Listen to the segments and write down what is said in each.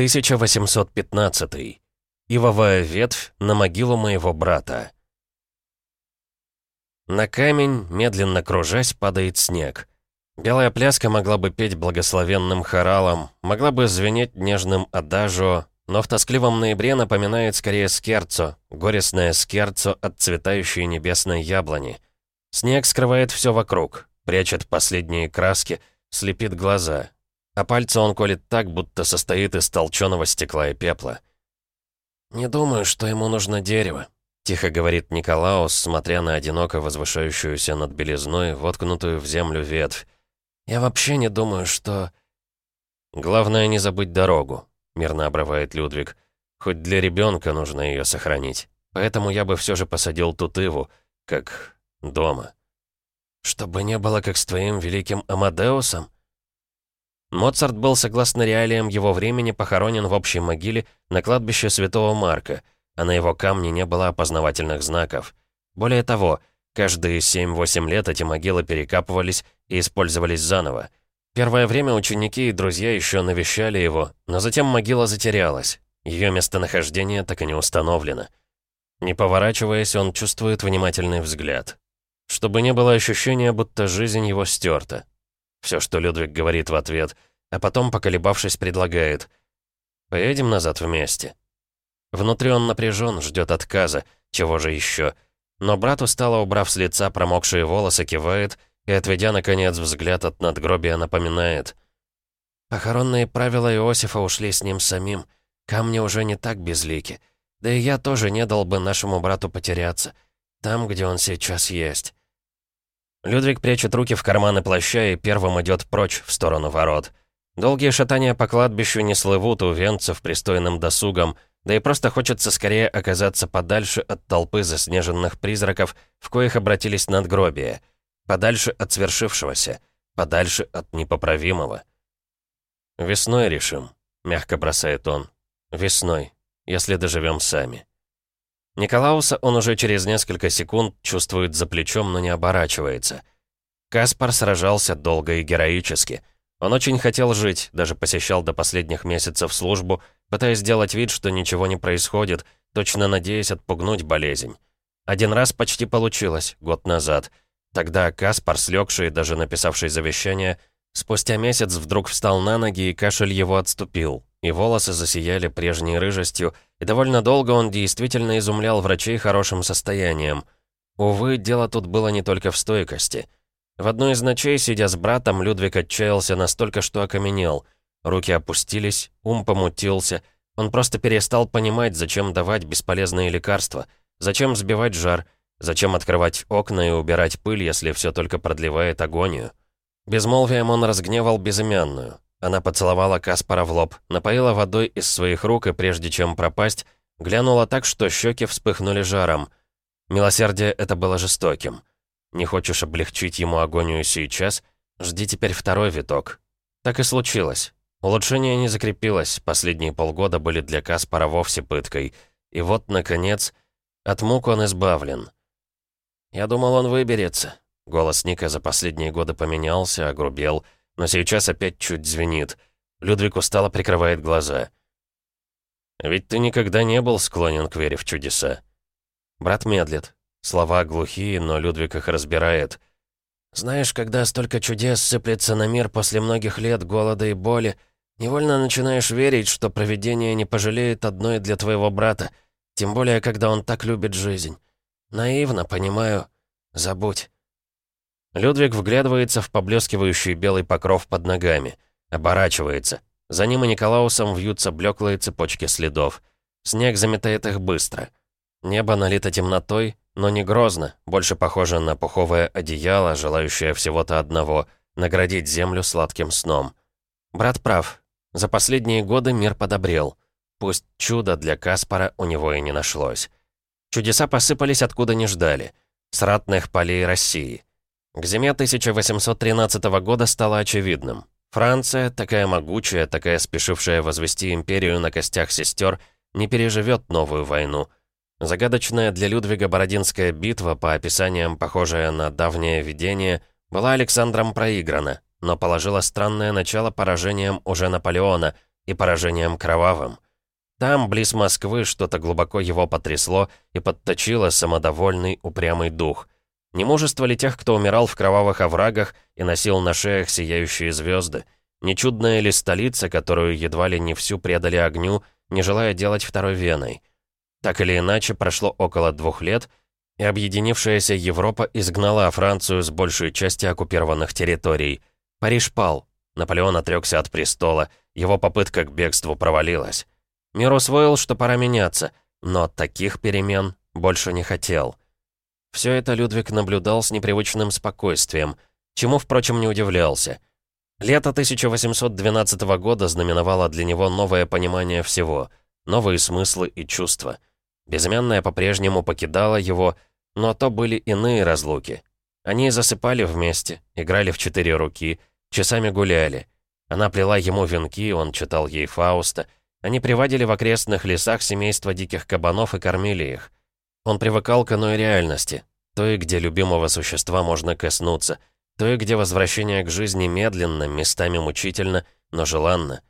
1815. Ивовая ветвь на могилу моего брата. На камень, медленно кружась, падает снег. Белая пляска могла бы петь благословенным хоралом, могла бы звенеть нежным адажио, но в тоскливом ноябре напоминает скорее скерцо, горестное скерцо от цветающей небесной яблони. Снег скрывает все вокруг, прячет последние краски, слепит глаза, а пальцы он колет так, будто состоит из толченого стекла и пепла. «Не думаю, что ему нужно дерево», — тихо говорит Николаус, смотря на одиноко возвышающуюся над белизной, воткнутую в землю ветвь. «Я вообще не думаю, что...» «Главное не забыть дорогу», — мирно обрывает Людвиг. «Хоть для ребенка нужно ее сохранить. Поэтому я бы все же посадил тут иву, как дома». «Чтобы не было как с твоим великим Амадеусом?» Моцарт был, согласно реалиям его времени, похоронен в общей могиле на кладбище Святого Марка, а на его камне не было опознавательных знаков. Более того, каждые 7-8 лет эти могилы перекапывались и использовались заново. Первое время ученики и друзья еще навещали его, но затем могила затерялась. Ее местонахождение так и не установлено. Не поворачиваясь, он чувствует внимательный взгляд. Чтобы не было ощущения, будто жизнь его стерта. Все, что Людвиг говорит в ответ, а потом, поколебавшись, предлагает. «Поедем назад вместе». Внутри он напряжен, ждет отказа, чего же еще. Но брат устало убрав с лица промокшие волосы, кивает и, отведя, наконец, взгляд от надгробия, напоминает. «Похоронные правила Иосифа ушли с ним самим. Камни уже не так безлики. Да и я тоже не дал бы нашему брату потеряться. Там, где он сейчас есть». Людвиг прячет руки в карманы плаща и первым идет прочь, в сторону ворот. Долгие шатания по кладбищу не слывут у венцев пристойным досугом, да и просто хочется скорее оказаться подальше от толпы заснеженных призраков, в коих обратились надгробия, подальше от свершившегося, подальше от непоправимого. «Весной решим», — мягко бросает он. «Весной, если доживем сами». Николауса он уже через несколько секунд чувствует за плечом, но не оборачивается. Каспар сражался долго и героически. Он очень хотел жить, даже посещал до последних месяцев службу, пытаясь сделать вид, что ничего не происходит, точно надеясь отпугнуть болезнь. Один раз почти получилось, год назад. Тогда Каспар, слегший и даже написавший завещание, спустя месяц вдруг встал на ноги, и кашель его отступил и волосы засияли прежней рыжестью, и довольно долго он действительно изумлял врачей хорошим состоянием. Увы, дело тут было не только в стойкости. В одной из ночей, сидя с братом, Людвиг отчаялся настолько, что окаменел. Руки опустились, ум помутился. Он просто перестал понимать, зачем давать бесполезные лекарства, зачем сбивать жар, зачем открывать окна и убирать пыль, если все только продлевает агонию. Безмолвием он разгневал безымянную. Она поцеловала Каспара в лоб, напоила водой из своих рук и прежде чем пропасть, глянула так, что щеки вспыхнули жаром. Милосердие это было жестоким. Не хочешь облегчить ему агонию сейчас? Жди теперь второй виток. Так и случилось. Улучшение не закрепилось, последние полгода были для Каспара вовсе пыткой. И вот, наконец, от мук он избавлен. «Я думал, он выберется». Голос Ника за последние годы поменялся, огрубел — но сейчас опять чуть звенит. Людвиг устало прикрывает глаза. «Ведь ты никогда не был склонен к вере в чудеса». Брат медлит. Слова глухие, но Людвиг их разбирает. «Знаешь, когда столько чудес сыплется на мир после многих лет голода и боли, невольно начинаешь верить, что провидение не пожалеет одной для твоего брата, тем более, когда он так любит жизнь. Наивно, понимаю. Забудь. Людвиг вглядывается в поблескивающий белый покров под ногами. Оборачивается. За ним и Николаусом вьются блеклые цепочки следов. Снег заметает их быстро. Небо налито темнотой, но не грозно, больше похоже на пуховое одеяло, желающее всего-то одного — наградить землю сладким сном. Брат прав. За последние годы мир подобрел. Пусть чудо для Каспара у него и не нашлось. Чудеса посыпались откуда не ждали. С ратных полей России — к зиме 1813 года стало очевидным. Франция, такая могучая, такая спешившая возвести империю на костях сестер, не переживет новую войну. Загадочная для Людвига Бородинская битва, по описаниям похожая на давнее видение, была Александром проиграна, но положила странное начало поражением уже Наполеона, и поражением кровавым. Там, близ Москвы, что-то глубоко его потрясло и подточило самодовольный, упрямый дух. Не мужество ли тех, кто умирал в кровавых оврагах и носил на шеях сияющие звезды? Не чудная ли столица, которую едва ли не всю предали огню, не желая делать второй Веной? Так или иначе, прошло около двух лет, и объединившаяся Европа изгнала Францию с большей части оккупированных территорий. Париж пал. Наполеон отрекся от престола, его попытка к бегству провалилась. Мир усвоил, что пора меняться, но таких перемен больше не хотел. Все это Людвиг наблюдал с непривычным спокойствием, чему, впрочем, не удивлялся. Лето 1812 года знаменовало для него новое понимание всего, новые смыслы и чувства. Безымянная по-прежнему покидала его, но то были иные разлуки. Они засыпали вместе, играли в четыре руки, часами гуляли. Она плела ему венки, он читал ей Фауста. Они приводили в окрестных лесах семейство диких кабанов и кормили их. Он привыкал к иной реальности, той, где любимого существа можно коснуться, той, где возвращение к жизни медленно, местами мучительно, но желанно.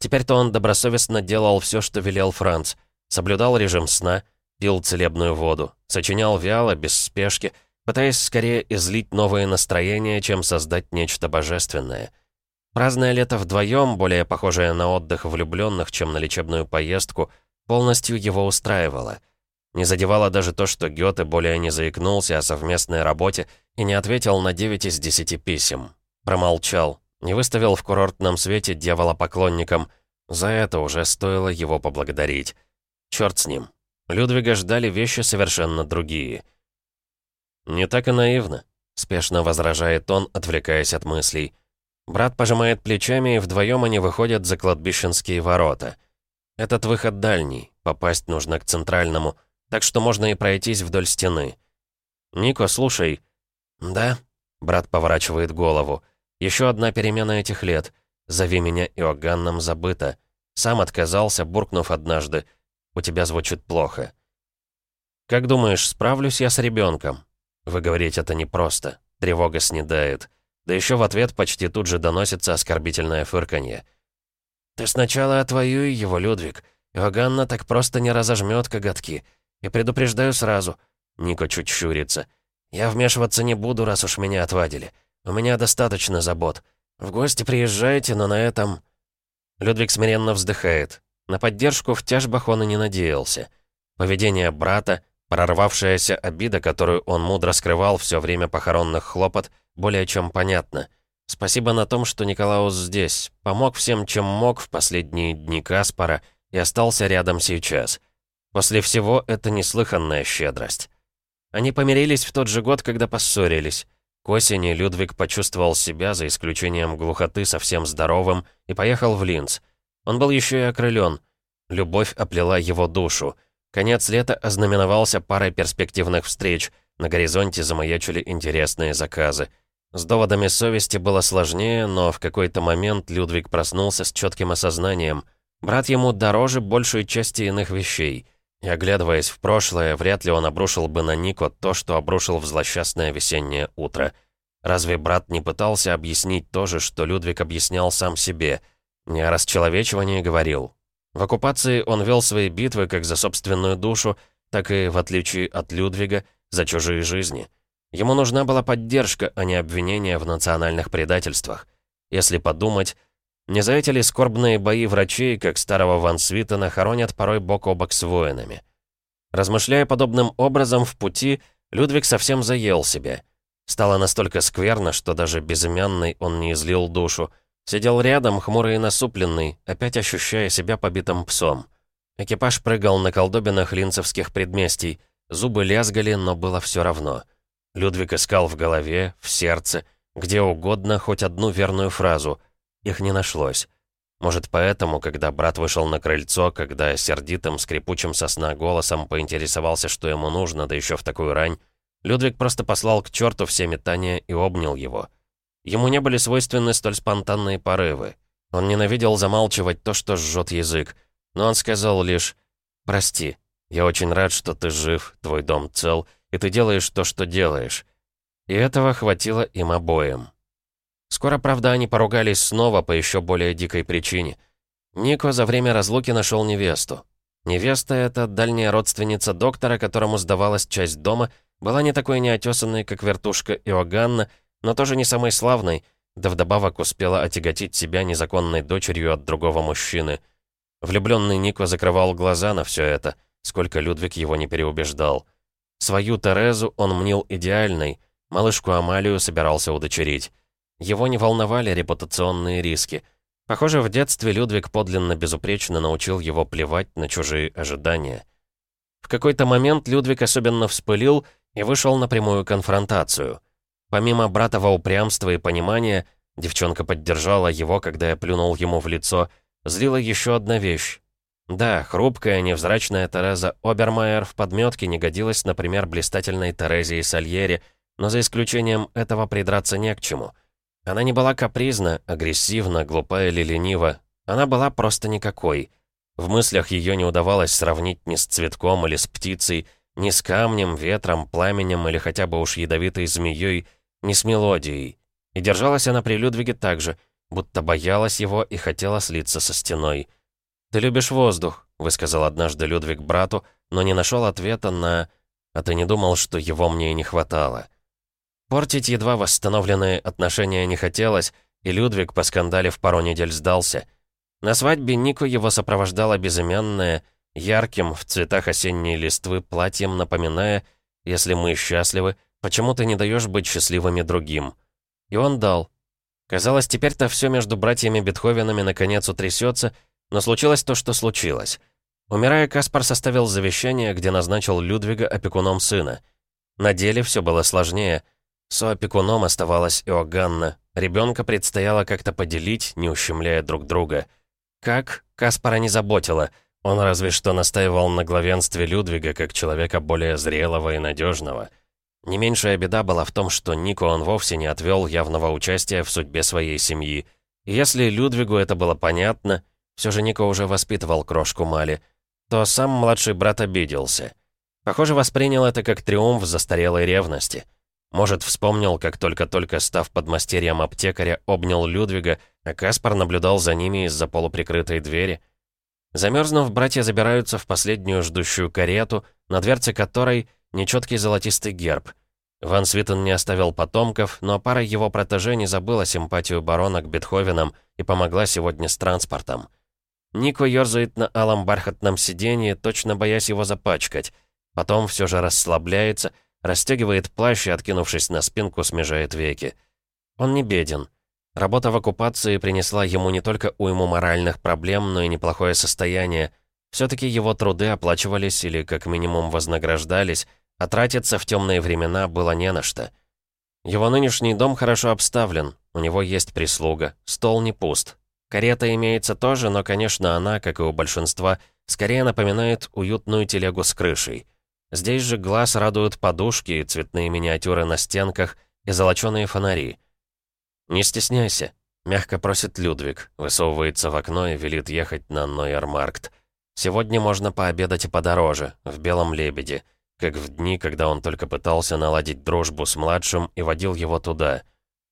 Теперь-то он добросовестно делал все, что велел Франц. Соблюдал режим сна, пил целебную воду, сочинял вяло, без спешки, пытаясь скорее излить новые настроения, чем создать нечто божественное. Праздное лето вдвоем, более похожее на отдых влюбленных, чем на лечебную поездку, полностью его устраивало. Не задевало даже то, что Гёте более не заикнулся о совместной работе и не ответил на 9 из 10 писем. Промолчал, не выставил в курортном свете дьявола-поклонникам. За это уже стоило его поблагодарить. Черт с ним. Людвига ждали вещи совершенно другие. «Не так и наивно», — спешно возражает он, отвлекаясь от мыслей. Брат пожимает плечами, и вдвоем они выходят за кладбищенские ворота. Этот выход дальний, попасть нужно к центральному — так что можно и пройтись вдоль стены. «Нико, слушай». «Да?» — брат поворачивает голову. «Еще одна перемена этих лет. Зови меня Иоганном забыто. Сам отказался, буркнув однажды. У тебя звучит плохо». «Как думаешь, справлюсь я с ребенком? Вы говорите, это непросто. Тревога снедает. Да еще в ответ почти тут же доносится оскорбительное фырканье. «Ты сначала отвоюй его, Людвиг. Иоганна так просто не разожмет коготки. И предупреждаю сразу. Нико чуть щурится. Я вмешиваться не буду, раз уж меня отвадили. У меня достаточно забот. В гости приезжайте, но на этом... Людвиг смиренно вздыхает. На поддержку в тяжбах он и не надеялся. Поведение брата, прорвавшаяся обида, которую он мудро скрывал все время похоронных хлопот, более чем понятно. Спасибо на том, что Николаус здесь, помог всем, чем мог в последние дни Каспара и остался рядом сейчас. После всего это неслыханная щедрость. Они помирились в тот же год, когда поссорились. К осени Людвиг почувствовал себя, за исключением глухоты, совсем здоровым, и поехал в Линц. Он был еще и окрылен. Любовь оплела его душу. Конец лета ознаменовался парой перспективных встреч. На горизонте замаячили интересные заказы. С доводами совести было сложнее, но в какой-то момент Людвиг проснулся с четким осознанием. Брат ему дороже большей части иных вещей — и оглядываясь в прошлое, вряд ли он обрушил бы на Нико то, что обрушил в злосчастное весеннее утро. Разве брат не пытался объяснить то же, что Людвиг объяснял сам себе? Не о расчеловечивании говорил. В оккупации он вел свои битвы как за собственную душу, так и, в отличие от Людвига, за чужие жизни. Ему нужна была поддержка, а не обвинение в национальных предательствах. Если подумать, не за эти скорбные бои врачей, как старого Ван Свитена, хоронят порой бок о бок с воинами? Размышляя подобным образом в пути, Людвиг совсем заел себя. Стало настолько скверно, что даже безымянный он не излил душу. Сидел рядом, хмурый и насупленный, опять ощущая себя побитым псом. Экипаж прыгал на колдобинах линцевских предместий. Зубы лязгали, но было все равно. Людвиг искал в голове, в сердце, где угодно хоть одну верную фразу — их не нашлось. Может, поэтому, когда брат вышел на крыльцо, когда сердитым, скрипучим сосна голосом поинтересовался, что ему нужно, да еще в такую рань, Людвиг просто послал к черту все метания и обнял его. Ему не были свойственны столь спонтанные порывы. Он ненавидел замалчивать то, что жжет язык. Но он сказал лишь «Прости, я очень рад, что ты жив, твой дом цел, и ты делаешь то, что делаешь». И этого хватило им обоим. Скоро, правда, они поругались снова по еще более дикой причине. Нико за время разлуки нашел невесту. Невеста эта, дальняя родственница доктора, которому сдавалась часть дома, была не такой неотесанной, как вертушка Иоганна, но тоже не самой славной, да вдобавок успела отяготить себя незаконной дочерью от другого мужчины. Влюбленный Нико закрывал глаза на все это, сколько Людвиг его не переубеждал. Свою Терезу он мнил идеальной, малышку Амалию собирался удочерить. Его не волновали репутационные риски. Похоже, в детстве Людвиг подлинно безупречно научил его плевать на чужие ожидания. В какой-то момент Людвиг особенно вспылил и вышел на прямую конфронтацию. Помимо братова упрямства и понимания, девчонка поддержала его, когда я плюнул ему в лицо, злила еще одна вещь. Да, хрупкая, невзрачная Тереза Обермайер в подметке не годилась, например, блистательной Терезе и Сальери, но за исключением этого придраться не к чему. Она не была капризна, агрессивна, глупа или ленива. Она была просто никакой. В мыслях ее не удавалось сравнить ни с цветком или с птицей, ни с камнем, ветром, пламенем или хотя бы уж ядовитой змеей, ни с мелодией. И держалась она при Людвиге так же, будто боялась его и хотела слиться со стеной. «Ты любишь воздух», — высказал однажды Людвиг брату, но не нашел ответа на «А ты не думал, что его мне и не хватало?» Портить едва восстановленные отношения не хотелось, и Людвиг, поскандалив пару недель, сдался. На свадьбе Нику его сопровождала безымянная, ярким, в цветах осенней листвы, платьем напоминая «Если мы счастливы, почему ты не даешь быть счастливыми другим?» И он дал. Казалось, теперь-то все между братьями Бетховенами наконец утрясется, но случилось то, что случилось. Умирая, Каспар составил завещание, где назначил Людвига опекуном сына. На деле все было сложнее. Соопекуном оставалась Иоганна. Ребенка предстояло как-то поделить, не ущемляя друг друга. Как? Каспара не заботило. Он разве что настаивал на главенстве Людвига как человека более зрелого и надежного. Не меньшая беда была в том, что Нико он вовсе не отвел явного участия в судьбе своей семьи. И если Людвигу это было понятно, все же Нико уже воспитывал крошку Мали, то сам младший брат обиделся. Похоже, воспринял это как триумф застарелой ревности. Может, вспомнил, как только-только став подмастерьем аптекаря, обнял Людвига, а Каспар наблюдал за ними из-за полуприкрытой двери. Замерзнув, братья забираются в последнюю ждущую карету, на дверце которой нечеткий золотистый герб. Ван Свитен не оставил потомков, но пара его протеже не забыла симпатию барона к Бетховенам и помогла сегодня с транспортом. Нико ерзает на алом бархатном сиденье, точно боясь его запачкать. Потом все же расслабляется, расстегивает плащ и, откинувшись на спинку, смежает веки. Он не беден. Работа в оккупации принесла ему не только уйму моральных проблем, но и неплохое состояние. Все-таки его труды оплачивались или как минимум вознаграждались, а тратиться в темные времена было не на что. Его нынешний дом хорошо обставлен, у него есть прислуга, стол не пуст, Карета имеется тоже, но, конечно, она, как и у большинства, скорее напоминает уютную телегу с крышей. Здесь же глаз радуют подушки, цветные миниатюры на стенках и золоченые фонари. «Не стесняйся», — мягко просит Людвиг, высовывается в окно и велит ехать на Нойермаркт. «Сегодня можно пообедать и подороже, в Белом Лебеде, как в дни, когда он только пытался наладить дружбу с младшим и водил его туда».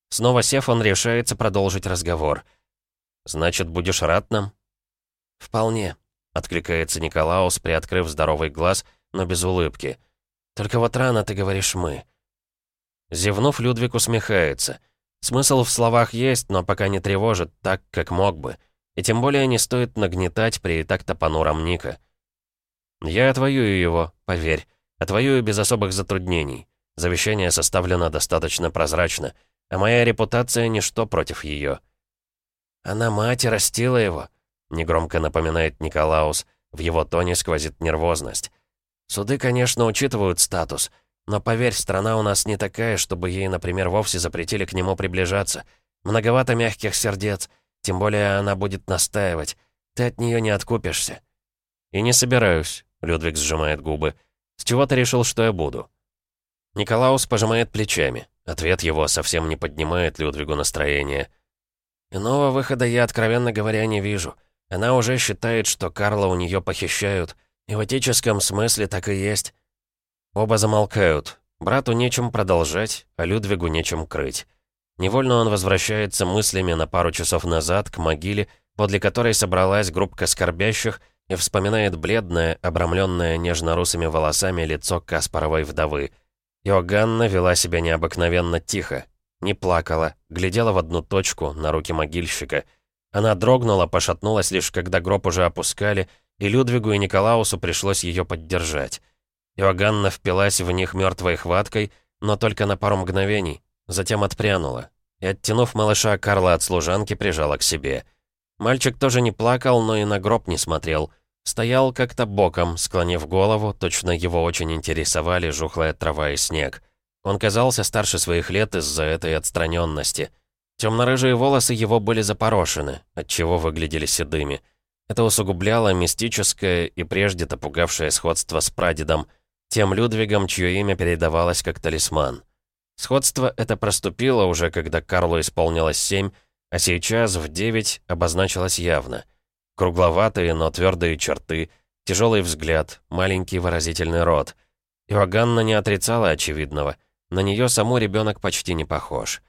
Снова сев, он решается продолжить разговор — «Значит, будешь рад нам?» «Вполне», — откликается Николаус, приоткрыв здоровый глаз, но без улыбки. «Только вот рано ты говоришь «мы». Зевнув, Людвиг усмехается. Смысл в словах есть, но пока не тревожит так, как мог бы. И тем более не стоит нагнетать при так-то понуром Ника. «Я отвоюю его, поверь. Отвоюю без особых затруднений. Завещание составлено достаточно прозрачно, а моя репутация — ничто против ее. «Она мать и растила его», — негромко напоминает Николаус. В его тоне сквозит нервозность. «Суды, конечно, учитывают статус, но поверь, страна у нас не такая, чтобы ей, например, вовсе запретили к нему приближаться. Многовато мягких сердец, тем более она будет настаивать. Ты от нее не откупишься». «И не собираюсь», — Людвиг сжимает губы. «С чего ты решил, что я буду?» Николаус пожимает плечами. Ответ его совсем не поднимает Людвигу настроение. Иного выхода я, откровенно говоря, не вижу. Она уже считает, что Карла у нее похищают. В этическом смысле так и есть. Оба замолкают. Брату нечем продолжать, а Людвигу нечем крыть. Невольно он возвращается мыслями на пару часов назад к могиле, подле которой собралась группка скорбящих и вспоминает бледное, обрамленное нежно-русыми волосами лицо Каспаровой вдовы. Иоганна вела себя необыкновенно тихо. Не плакала, глядела в одну точку, на руки могильщика. Она дрогнула, пошатнулась лишь когда гроб уже опускали, и Людвигу и Николаусу пришлось ее поддержать. Иоганна впилась в них мертвой хваткой, но только на пару мгновений, затем отпрянула. И, оттянув малыша Карла от служанки, прижала к себе. Мальчик тоже не плакал, но и на гроб не смотрел. Стоял как-то боком, склонив голову, точно его очень интересовали жухлая трава и снег. Он казался старше своих лет из-за этой отстраненности. Темно-рыжие волосы его были запорошены, отчего выглядели седыми. Это усугубляло мистическое и прежде-то пугавшее сходство с прадедом, тем Людвигом, чье имя передавалось как талисман. Сходство это проступило уже, когда Карлу исполнилось семь, а сейчас в девять обозначилось явно. Кругловатые, но твердые черты, тяжелый взгляд, маленький выразительный рот. Иоганна не отрицала очевидного. На нее саму ребенок почти не похож.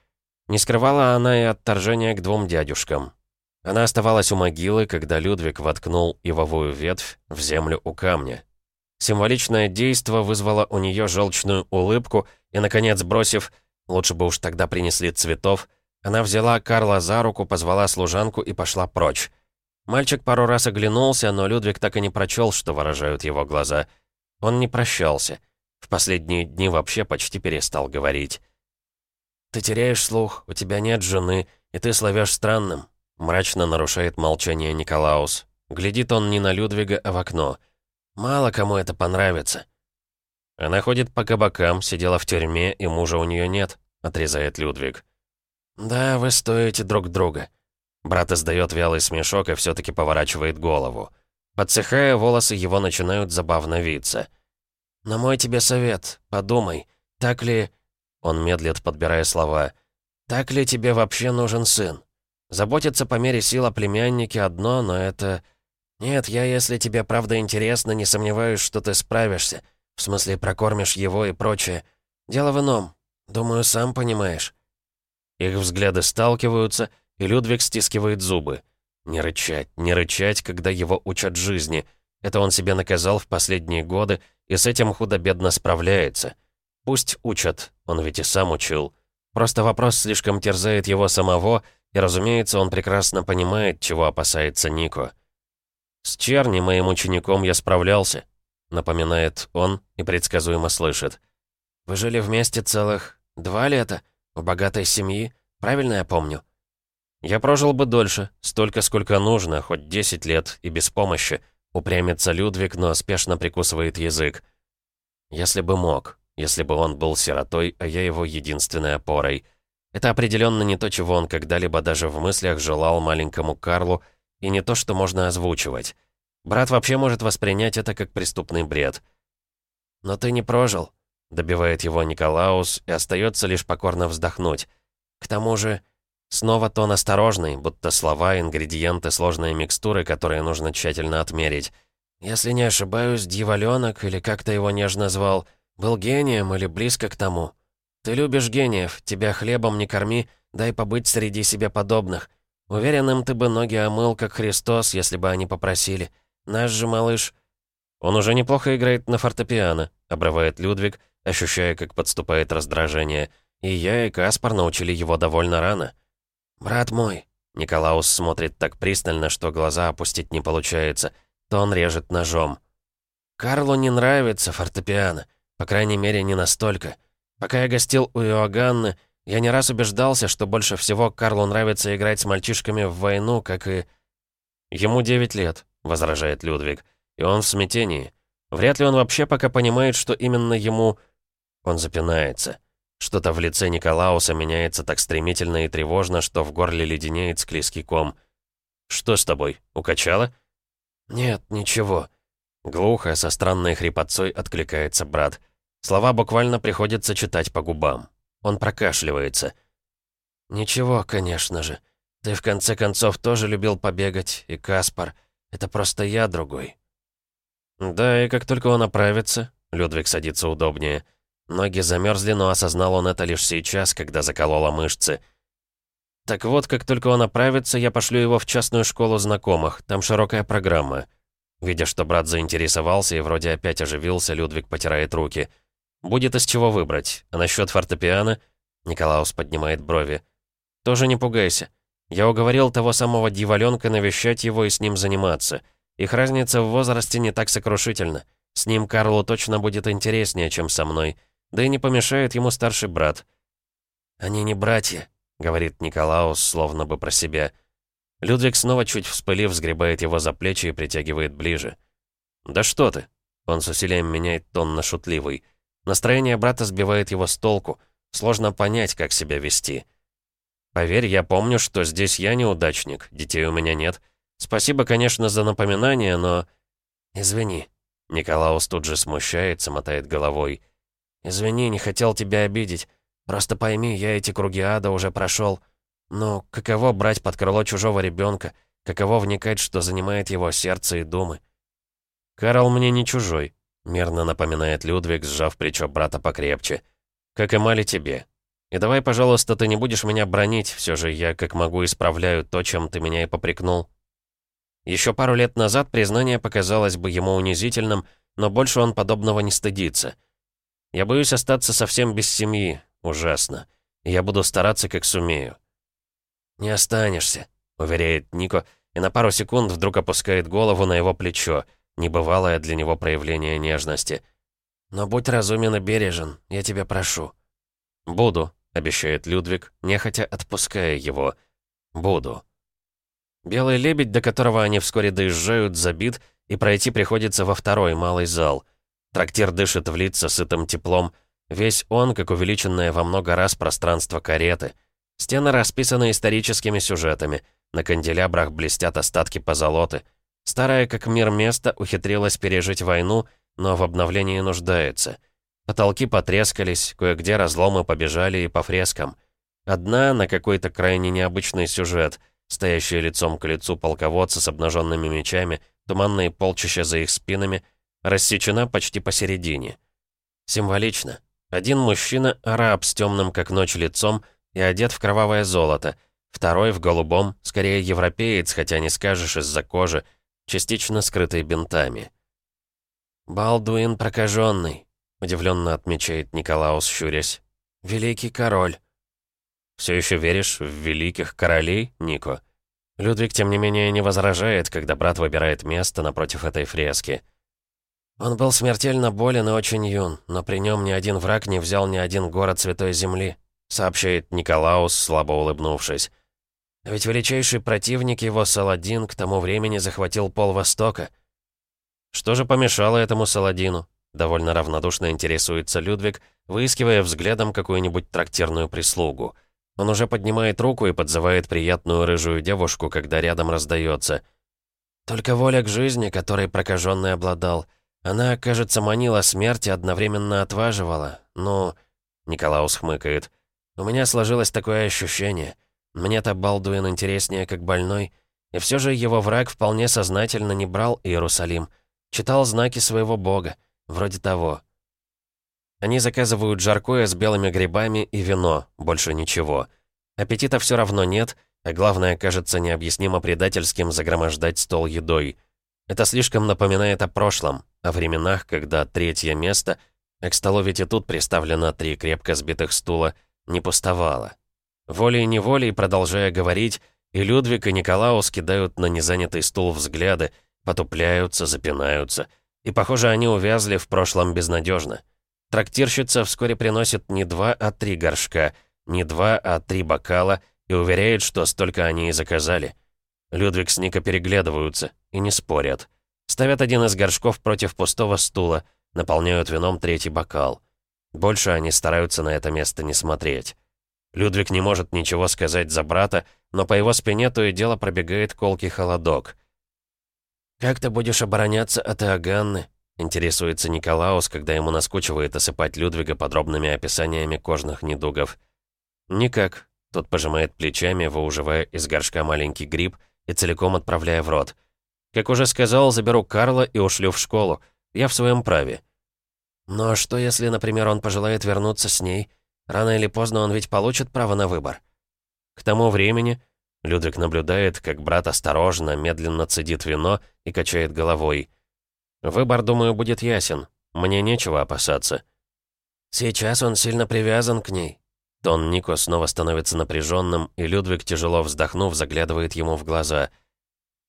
Не скрывала она и отторжения к двум дядюшкам. Она оставалась у могилы, когда Людвиг воткнул ивовую ветвь в землю у камня. Символичное действо вызвало у нее желчную улыбку, и, наконец, бросив «лучше бы уж тогда принесли цветов», она взяла Карла за руку, позвала служанку и пошла прочь. Мальчик пару раз оглянулся, но Людвиг так и не прочел, что выражают его глаза. Он не прощался. В последние дни вообще почти перестал говорить. «Ты теряешь слух, у тебя нет жены, и ты словешь странным», мрачно нарушает молчание Николаус. Глядит он не на Людвига, а в окно. Мало кому это понравится. Она ходит по кабакам, сидела в тюрьме, и мужа у нее нет, отрезает Людвиг. Да, вы стоите друг друга. Брат издает вялый смешок и все-таки поворачивает голову. Подсыхая, волосы его начинают забавно виться. «На мой тебе совет, подумай, так ли...» Он медлит, подбирая слова. «Так ли тебе вообще нужен сын? Заботиться по мере сил о племяннике одно, но это... «Нет, я, если тебе правда интересно, не сомневаюсь, что ты справишься. В смысле, прокормишь его и прочее. Дело в ином. Думаю, сам понимаешь». Их взгляды сталкиваются, и Людвиг стискивает зубы. Не рычать, не рычать, когда его учат жизни. Это он себе наказал в последние годы, и с этим худо-бедно справляется. Пусть учат, он ведь и сам учил. Просто вопрос слишком терзает его самого, и, разумеется, он прекрасно понимает, чего опасается Нико. «С Черни, моим учеником, я справлялся», — напоминает он и предсказуемо слышит. «Вы жили вместе целых два лета? В богатой семьи? Правильно я помню?» «Я прожил бы дольше, столько, сколько нужно, хоть 10 лет, и без помощи», — упрямится Людвиг, но спешно прикусывает язык. «Если бы мог, если бы он был сиротой, а я его единственной опорой. Это определенно не то, чего он когда-либо даже в мыслях желал маленькому Карлу, — и не то, что можно озвучивать. Брат вообще может воспринять это как преступный бред. «Но ты не прожил», — добивает его Николаус, и остается лишь покорно вздохнуть. К тому же, снова тон осторожный, будто слова, ингредиенты, сложные микстуры, которые нужно тщательно отмерить. «Если не ошибаюсь, дьяволёнок, или как ты его нежно звал, был гением или близко к тому. Ты любишь гениев, тебя хлебом не корми, дай побыть среди себе подобных. Уверен, ты бы ноги омыл, как Христос, если бы они попросили. Наш же малыш...» «Он уже неплохо играет на фортепиано», — обрывает Людвиг, ощущая, как подступает раздражение. «И я, и Каспар научили его довольно рано». «Брат мой», — Николаус смотрит так пристально, что глаза опустить не получается, то он режет ножом. «Карлу не нравится фортепиано, по крайней мере, не настолько. Пока я гостил у Иоганны, я не раз убеждался, что больше всего Карлу нравится играть с мальчишками в войну, как и... «Ему 9 лет», — возражает Людвиг, — «и он в смятении. Вряд ли он вообще пока понимает, что именно ему...» Он запинается. Что-то в лице Николауса меняется так стремительно и тревожно, что в горле леденеет склизкий ком. «Что с тобой? Укачало?» «Нет, ничего». Глухо, со странной хрипотцой откликается брат. Слова буквально приходится читать по губам. Он прокашливается. «Ничего, конечно же. Ты в конце концов тоже любил побегать, и Каспар. Это просто я другой». «Да, и как только он оправится...» Людвиг садится удобнее. Ноги замерзли, но осознал он это лишь сейчас, когда заколола мышцы. Так вот, как только он оправится, я пошлю его в частную школу знакомых. Там широкая программа». Видя, что брат заинтересовался и вроде опять оживился, Людвиг потирает руки. «Будет из чего выбрать. А насчет фортепиано?» Николаус поднимает брови. «Тоже не пугайся. Я уговорил того самого дьяволёнка навещать его и с ним заниматься. Их разница в возрасте не так сокрушительна. С ним Карлу точно будет интереснее, чем со мной. Да и не помешает ему старший брат». «Они не братья», — говорит Николаус, словно бы про себя. Людвиг снова чуть вспылив, сгребает его за плечи и притягивает ближе. «Да что ты!» Он с усилием меняет тон на шутливый. Настроение брата сбивает его с толку. Сложно понять, как себя вести. «Поверь, я помню, что здесь я неудачник, детей у меня нет. Спасибо, конечно, за напоминание, но...» «Извини». Николаус тут же смущается, мотает головой. «Извини, не хотел тебя обидеть. Просто пойми, я эти круги ада уже прошел. Ну, каково брать под крыло чужого ребенка? Каково вникать, что занимает его сердце и думы? «Карл мне не чужой», — мирно напоминает Людвиг, сжав плечо брата покрепче. «Как и Мали тебе. И давай, пожалуйста, ты не будешь меня бронить, все же я как могу исправляю то, чем ты меня и попрекнул». Еще пару лет назад признание показалось бы ему унизительным, но больше он подобного не стыдится. «Я боюсь остаться совсем без семьи, Ужасно. Я буду стараться, как сумею». «Не останешься», — уверяет Нико, и на пару секунд вдруг опускает голову на его плечо, небывалое для него проявление нежности. «Но будь разумен и бережен, я тебя прошу». «Буду», — обещает Людвиг, нехотя отпуская его. «Буду». Белый лебедь, до которого они вскоре доезжают, забит, и пройти приходится во второй малый зал. Трактир дышит в лица сытым теплом, Весь он, как увеличенное во много раз пространство кареты. Стены расписаны историческими сюжетами. На канделябрах блестят остатки позолоты. Старое как мир место ухитрилось пережить войну, но в обновлении нуждается. Потолки потрескались, кое-где разломы побежали и по фрескам. Одна на какой-то крайне необычный сюжет, стоящие лицом к лицу полководцы с обнаженными мечами, туманные полчища за их спинами, рассечена почти посередине. Символично. Один мужчина — араб с темным как ночь лицом и одет в кровавое золото. Второй в голубом, скорее европеец, хотя не скажешь из-за кожи, частично скрытый бинтами. «Балдуин прокаженный», — удивленно отмечает Николаус, щурясь. «Великий король». «Все еще веришь в великих королей, Нико?» Людвиг, тем не менее, не возражает, когда брат выбирает место напротив этой фрески. Он был смертельно болен и очень юн, но при нем ни один враг не взял ни один город Святой Земли, сообщает Николаус, слабо улыбнувшись. Ведь величайший противник его, Саладин, к тому времени захватил пол Востока. Что же помешало этому Саладину? Довольно равнодушно интересуется Людвиг, выискивая взглядом какую-нибудь трактирную прислугу. Он уже поднимает руку и подзывает приятную рыжую девушку, когда рядом раздается. «Только воля к жизни, которой прокаженный обладал — она, кажется, манила смерти, одновременно отваживала. Ну, Николаус хмыкает. У меня сложилось такое ощущение. Мне-то Балдуин интереснее, как больной. И все же его враг вполне сознательно не брал Иерусалим. Читал знаки своего бога. Вроде того. Они заказывают жаркое с белыми грибами и вино. Больше ничего. Аппетита все равно нет, а главное, кажется необъяснимо предательским загромождать стол едой. Это слишком напоминает о прошлом, о временах, когда третье место, а к столу ведь и тут приставлено три крепко сбитых стула, не пустовало. Волей-неволей, продолжая говорить, и Людвиг, и Николаус кидают на незанятый стул взгляды, потупляются, запинаются. И, похоже, они увязли в прошлом безнадежно. Трактирщица вскоре приносит не два, а три горшка, не два, а три бокала, и уверяет, что столько они и заказали. Людвиг с Ника переглядываются и не спорят. Ставят один из горшков против пустого стула, наполняют вином третий бокал. Больше они стараются на это место не смотреть. Людвиг не может ничего сказать за брата, но по его спине то и дело пробегает колкий холодок. «Как ты будешь обороняться от Иоганны?» — интересуется Николаус, когда ему наскучивает осыпать Людвига подробными описаниями кожных недугов. «Никак», — тот пожимает плечами, выуживая из горшка маленький гриб и целиком отправляя в рот. «Как уже сказал, заберу Карла и ушлю в школу. Я в своем праве». «Но что, если, например, он пожелает вернуться с ней? Рано или поздно он ведь получит право на выбор». К тому времени Людвиг наблюдает, как брат осторожно, медленно цедит вино и качает головой. Выбор, думаю, будет ясен. Мне нечего опасаться. Сейчас он сильно привязан к ней. Тон Нико снова становится напряженным, и Людвиг, тяжело вздохнув, заглядывает ему в глаза.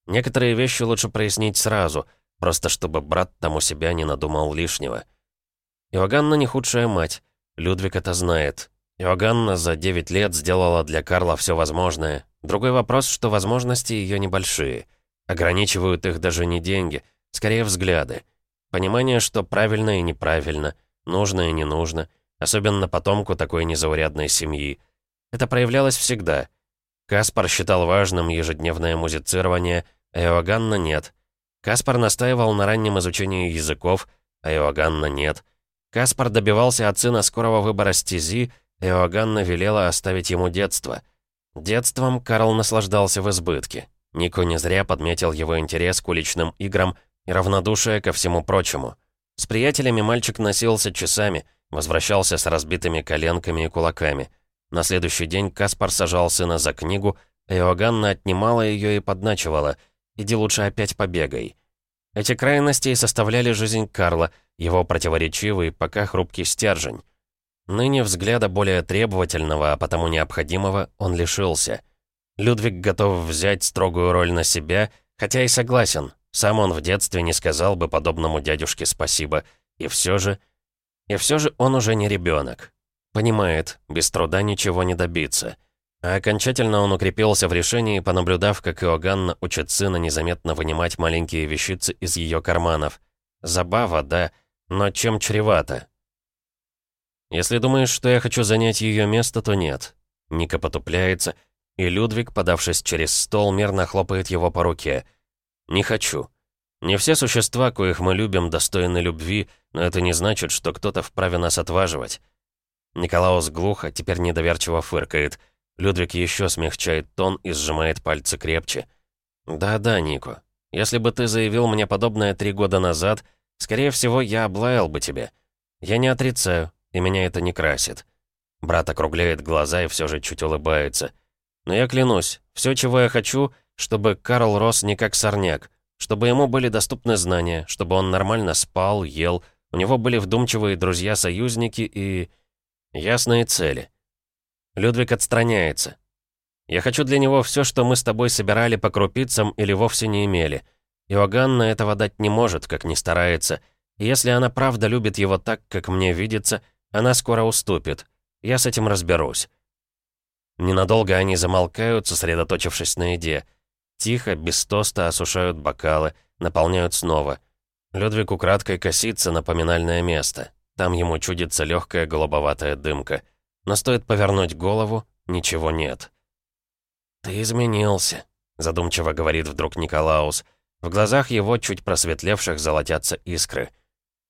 Некоторые вещи лучше прояснить сразу, просто чтобы брат там у себя не надумал лишнего. Иоганна не худшая мать. Людвиг это знает. Иоганна за 9 лет сделала для Карла все возможное. Другой вопрос, что возможности ее небольшие. Ограничивают их даже не деньги, скорее взгляды. Понимание, что правильно и неправильно, нужно и не нужно, особенно потомку такой незаурядной семьи. Это проявлялось всегда. Каспар считал важным ежедневное музицирование, а Иоганна нет. Каспар настаивал на раннем изучении языков, а Иоганна нет. Каспар добивался от сына скорого выбора стези, Иоганна велела оставить ему детство. Детством Карл наслаждался в избытке. Нико не зря подметил его интерес к уличным играм и равнодушие ко всему прочему. С приятелями мальчик носился часами, возвращался с разбитыми коленками и кулаками. На следующий день Каспар сажал сына за книгу, а Иоганна отнимала ее и подначивала. «Иди лучше опять побегай». Эти крайности составляли жизнь Карла, его противоречивый, пока хрупкий стержень. Ныне взгляда более требовательного, а потому необходимого, он лишился. Людвиг готов взять строгую роль на себя, хотя и согласен. Сам он в детстве не сказал бы подобному дядюшке спасибо. И все же... И все же он уже не ребенок. Понимает, без труда ничего не добиться. А окончательно он укрепился в решении, понаблюдав, как Иоганна учит сына незаметно вынимать маленькие вещицы из ее карманов. Забава, да, но чем чревато? «Если думаешь, что я хочу занять ее место, то нет». Ника потупляется, и Людвиг, подавшись через стол, мерно хлопает его по руке. «Не хочу. Не все существа, коих мы любим, достойны любви, но это не значит, что кто-то вправе нас отваживать». Николаус глухо, теперь недоверчиво фыркает. Людвиг еще смягчает тон и сжимает пальцы крепче. «Да-да, Нико, если бы ты заявил мне подобное три года назад, скорее всего, я облаял бы тебя. Я не отрицаю, и меня это не красит. Брат округляет глаза и все же чуть улыбается. Но я клянусь, все, чего я хочу, чтобы Карл рос не как сорняк, чтобы ему были доступны знания, чтобы он нормально спал, ел, у него были вдумчивые друзья-союзники и... ясные цели. Людвиг отстраняется. Я хочу для него все, что мы с тобой собирали по крупицам или вовсе не имели. Иоганна этого дать не может, как не старается. И если она правда любит его так, как мне видится, она скоро уступит. Я с этим разберусь». Ненадолго они замолкают, сосредоточившись на еде. Тихо, без тоста осушают бокалы, наполняют снова. Людвиг украдкой косится на поминальное место. Там ему чудится легкая голубоватая дымка. Но стоит повернуть голову, ничего нет. «Ты изменился», — задумчиво говорит вдруг Николаус. В глазах его, чуть просветлевших, золотятся искры.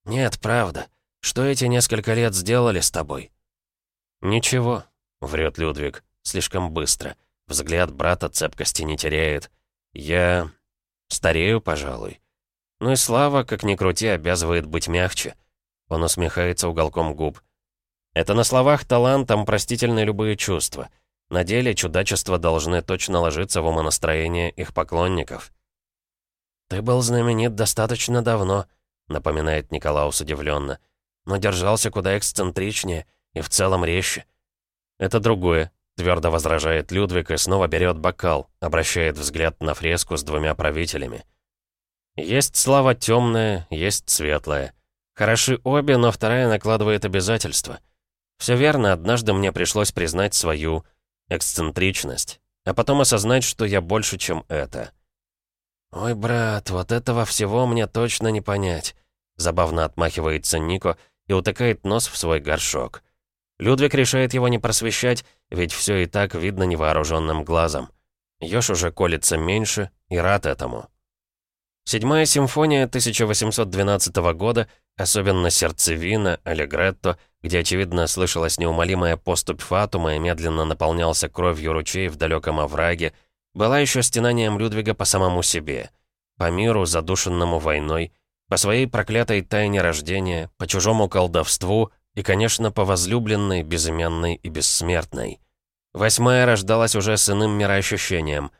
«Нет, правда. Что эти несколько лет сделали с тобой?» «Ничего», — врет Людвиг, слишком быстро. Взгляд брата цепкости не теряет. «Я... старею, пожалуй. Ну и Слава, как ни крути, обязывает быть мягче». Он усмехается уголком губ. «Это на словах талантом простительны любые чувства. На деле чудачества должны точно ложиться в умонастроение их поклонников». «Ты был знаменит достаточно давно», — напоминает Николаус удивленно но держался куда эксцентричнее и в целом резче. «Это другое», — твердо возражает Людвиг и снова берет бокал, обращает взгляд на фреску с двумя правителями. «Есть слава темная, есть светлая. Хороши обе, но вторая накладывает обязательства. Все верно, однажды мне пришлось признать свою эксцентричность, а потом осознать, что я больше, чем это». «Ой, брат, вот этого всего мне точно не понять», — забавно отмахивается Нико, и утыкает нос в свой горшок. Людвиг решает его не просвещать, ведь все и так видно невооруженным глазом. Ёж уже колется меньше и рад этому. Седьмая симфония 1812 года, особенно сердцевина, аллегретто, где, очевидно, слышалась неумолимая поступь Фатума и медленно наполнялся кровью ручей в далеком овраге, была еще стенанием Людвига по самому себе, по миру, задушенному войной, по своей проклятой тайне рождения, по чужому колдовству и, конечно, по возлюбленной, безымянной и бессмертной. Восьмая рождалась уже с иным мироощущением.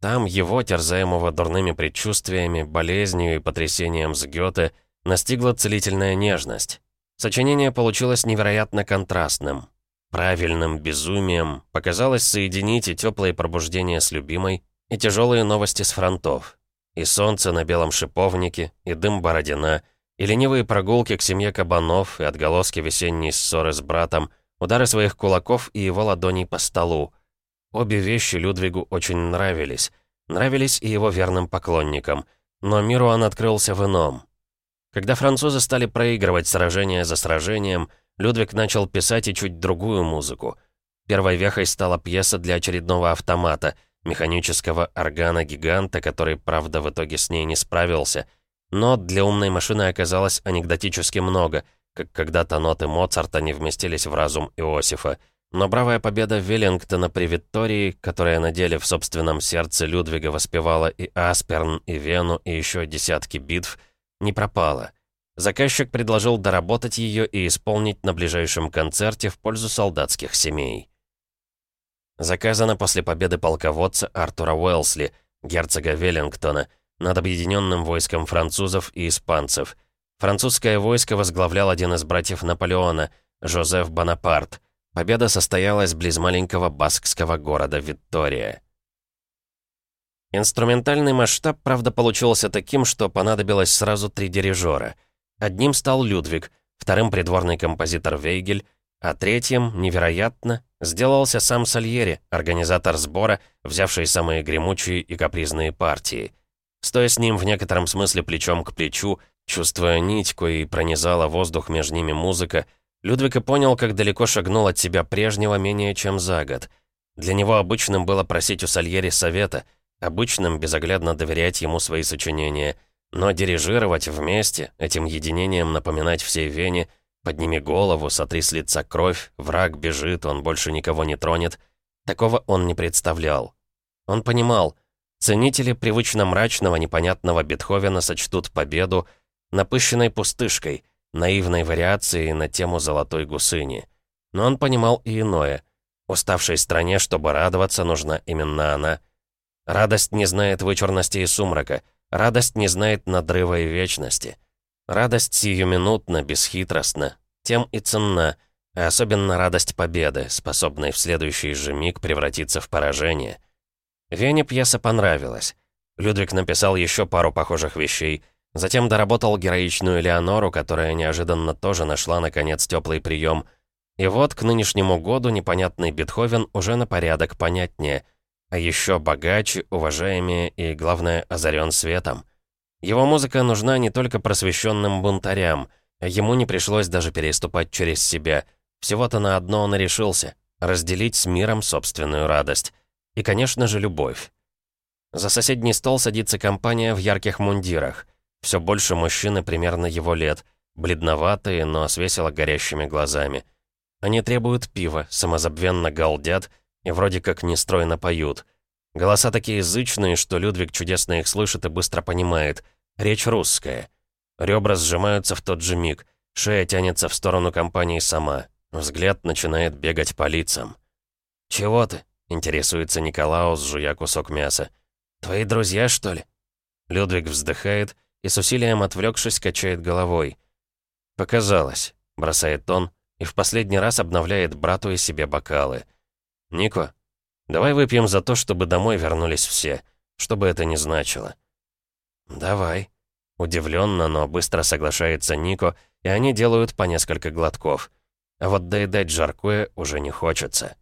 Там его, терзаемого дурными предчувствиями, болезнью и потрясением с Гёте, настигла целительная нежность. Сочинение получилось невероятно контрастным. Правильным безумием показалось соединить и теплые пробуждения с любимой, и тяжелые новости с фронтов. И солнце на белом шиповнике, и дым Бородина, и ленивые прогулки к семье кабанов, и отголоски весенней ссоры с братом, удары своих кулаков и его ладоней по столу. Обе вещи Людвигу очень нравились. Нравились и его верным поклонникам. Но миру он открылся в ином. Когда французы стали проигрывать сражение за сражением, Людвиг начал писать и чуть другую музыку. Первой вехой стала пьеса для очередного автомата, механического органа-гиганта, который, правда, в итоге с ней не справился. Но для умной машины оказалось анекдотически много, как когда-то ноты Моцарта не вместились в разум Иосифа. Но бравая победа Веллингтона при Виктории, которая на деле в собственном сердце Людвига воспевала и Асперн, и Вену, и еще десятки битв, не пропала. Заказчик предложил доработать ее и исполнить на ближайшем концерте в пользу солдатских семей. Заказано после победы полководца Артура Уэлсли, герцога Веллингтона, над объединенным войском французов и испанцев. Французское войско возглавлял один из братьев Наполеона, Жозеф Бонапарт. Победа состоялась близ маленького баскского города Виктория. Инструментальный масштаб, правда, получился таким, что понадобилось сразу три дирижера. Одним стал Людвиг, вторым придворный композитор Вейгель, а третьим, невероятно, сделался сам Сальери, организатор сбора, взявший самые гремучие и капризные партии. Стоя с ним в некотором смысле плечом к плечу, чувствуя нить, коей пронизала воздух между ними музыка, Людвиг и понял, как далеко шагнул от себя прежнего менее чем за год. Для него обычным было просить у Сальери совета, обычным безоглядно доверять ему свои сочинения, но дирижировать вместе, этим единением напоминать всей Вене — Подними голову, сотри с лица кровь, враг бежит, он больше никого не тронет. Такого он не представлял. Он понимал, ценители привычно мрачного, непонятного Бетховена сочтут победу напыщенной пустышкой, наивной вариацией на тему золотой гусыни. Но он понимал и иное. Уставшей стране, чтобы радоваться, нужна именно она. Радость не знает вычурности и сумрака, радость не знает надрыва и вечности. Радость сиюминутна, бесхитростна, тем и ценна, а особенно радость победы, способной в следующий же миг превратиться в поражение. Вене пьеса понравилась. Людвиг написал еще пару похожих вещей, затем доработал героичную Леонору, которая неожиданно тоже нашла, наконец, теплый прием. И вот к нынешнему году непонятный Бетховен уже на порядок понятнее, а еще богаче, уважаемее и, главное, озарен светом. Его музыка нужна не только просвещенным бунтарям. Ему не пришлось даже переступать через себя. Всего-то на одно он решился — разделить с миром собственную радость. И, конечно же, любовь. За соседний стол садится компания в ярких мундирах. Все больше мужчины примерно его лет, бледноватые, но с весело горящими глазами. Они требуют пива, самозабвенно галдят и вроде как нестройно поют — Голоса такие язычные, что Людвиг чудесно их слышит и быстро понимает. Речь русская. Ребра сжимаются в тот же миг. Шея тянется в сторону компании сама. Взгляд начинает бегать по лицам. «Чего ты?» — интересуется Николаус, жуя кусок мяса. «Твои друзья, что ли?» Людвиг вздыхает и с усилием отвлекшись качает головой. «Показалось», — бросает он и в последний раз обновляет брату и себе бокалы. «Нико, Давай выпьем за то, чтобы домой вернулись все, что бы это ни значило». «Давай». Удивленно, но быстро соглашается Нико, и они делают по несколько глотков. А вот доедать жаркое уже не хочется.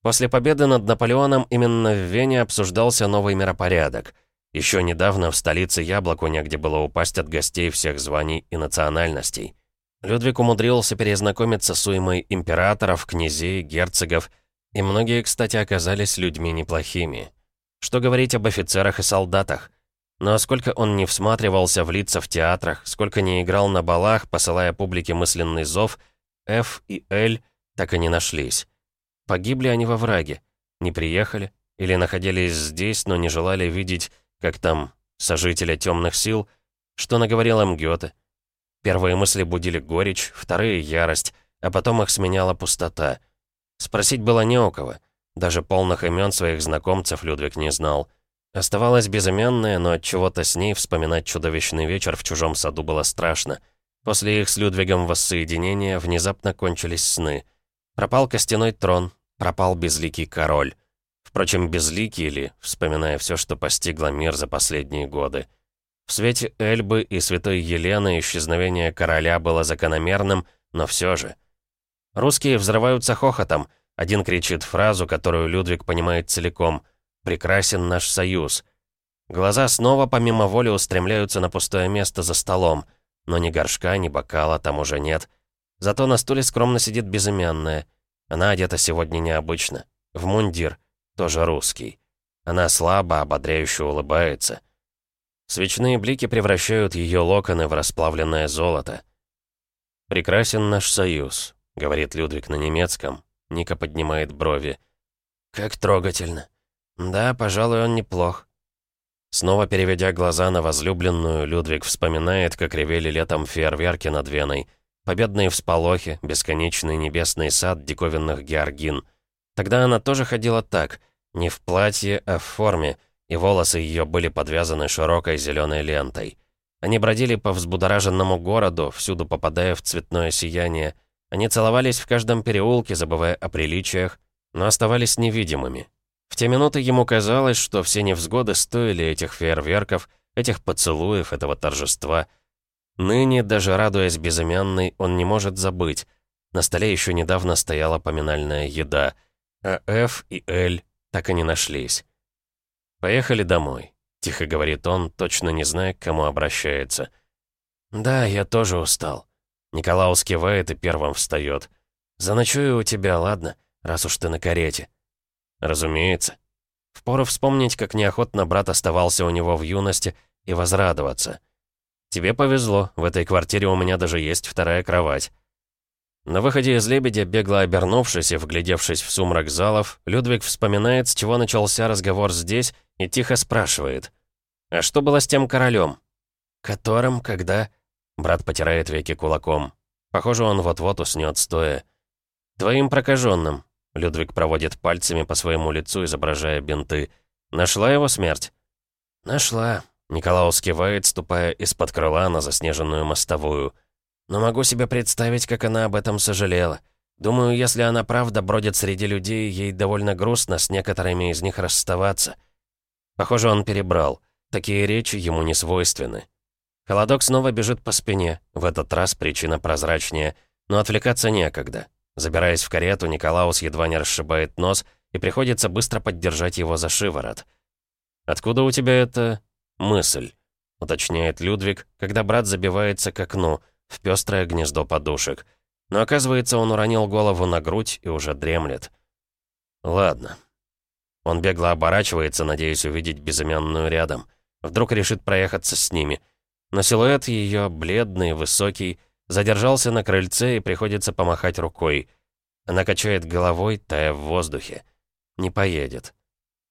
После победы над Наполеоном именно в Вене обсуждался новый миропорядок. Еще недавно в столице Яблоку негде было упасть от гостей всех званий и национальностей. Людвиг умудрился перезнакомиться с уймой императоров, князей, герцогов и многие, кстати, оказались людьми неплохими. Что говорить об офицерах и солдатах? Но сколько он не всматривался в лица в театрах, сколько не играл на балах, посылая публике мысленный зов, Ф и Л так и не нашлись. Погибли они во враге, не приехали или находились здесь, но не желали видеть, как там, сожителя темных сил, что наговорил им Гёте. Первые мысли будили горечь, вторые — ярость, а потом их сменяла пустота — Спросить было не у кого. Даже полных имен своих знакомцев Людвиг не знал. Оставалась безымянная, но от чего то с ней вспоминать чудовищный вечер в чужом саду было страшно. После их с Людвигом воссоединения внезапно кончились сны. Пропал костяной трон, пропал безликий король. Впрочем, безликий ли, вспоминая все, что постигло мир за последние годы. В свете Эльбы и святой Елены исчезновение короля было закономерным, но все же. Русские взрываются хохотом. Один кричит фразу, которую Людвиг понимает целиком. «Прекрасен наш союз». Глаза снова помимо воли устремляются на пустое место за столом. Но ни горшка, ни бокала там уже нет. Зато на стуле скромно сидит безымянная. Она одета сегодня необычно. В мундир. Тоже русский. Она слабо, ободряюще улыбается. Свечные блики превращают ее локоны в расплавленное золото. «Прекрасен наш союз», — говорит Людвиг на немецком. Ника поднимает брови. «Как трогательно. Да, пожалуй, он неплох». Снова переведя глаза на возлюбленную, Людвиг вспоминает, как ревели летом фейерверки над Веной. Победные всполохи, бесконечный небесный сад диковинных георгин. Тогда она тоже ходила так, не в платье, а в форме, и волосы ее были подвязаны широкой зеленой лентой. Они бродили по взбудораженному городу, всюду попадая в цветное сияние. Они целовались в каждом переулке, забывая о приличиях, но оставались невидимыми. В те минуты ему казалось, что все невзгоды стоили этих фейерверков, этих поцелуев, этого торжества. Ныне, даже радуясь безымянной, он не может забыть. На столе еще недавно стояла поминальная еда, а Ф и Л так и не нашлись. «Поехали домой», — тихо говорит он, точно не зная, к кому обращается. «Да, я тоже устал». Николаус кивает и первым встает. «Заночую у тебя, ладно, раз уж ты на карете». «Разумеется». Впору вспомнить, как неохотно брат оставался у него в юности, и возрадоваться. «Тебе повезло, в этой квартире у меня даже есть вторая кровать». На выходе из «Лебедя», бегло обернувшись и вглядевшись в сумрак залов, Людвиг вспоминает, с чего начался разговор здесь, и тихо спрашивает. «А что было с тем королем?» «Которым? Когда?» Брат потирает веки кулаком. Похоже, он вот-вот уснет стоя. «Твоим прокаженным», — Людвиг проводит пальцами по своему лицу, изображая бинты. «Нашла его смерть?» «Нашла», — Николаус кивает, ступая из-под крыла на заснеженную мостовую. Но могу себе представить, как она об этом сожалела. Думаю, если она правда бродит среди людей, ей довольно грустно с некоторыми из них расставаться. Похоже, он перебрал. Такие речи ему не свойственны. Холодок снова бежит по спине, в этот раз причина прозрачнее, но отвлекаться некогда. Забираясь в карету, Николаус едва не расшибает нос, и приходится быстро поддержать его за шиворот. «Откуда у тебя эта... мысль?» — уточняет Людвиг, когда брат забивается к окну, в пестрое гнездо подушек. Но оказывается, он уронил голову на грудь и уже дремлет. Ладно. Он бегло оборачивается, надеясь увидеть безымянную рядом. Вдруг решит проехаться с ними. Но силуэт ее, бледный, высокий, задержался на крыльце и приходится помахать рукой. Она качает головой, тая в воздухе. Не поедет.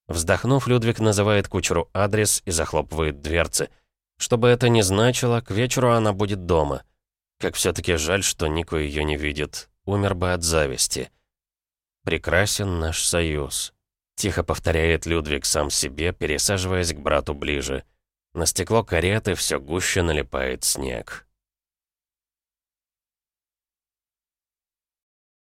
Вздохнув, Людвиг называет кучеру адрес и захлопывает дверцы. Что бы это ни значило, к вечеру она будет дома. Как все-таки жаль, что Нико ее не видит. Умер бы от зависти. «Прекрасен наш союз», — тихо повторяет Людвиг сам себе, пересаживаясь к брату ближе. На стекло кареты все гуще налипает снег.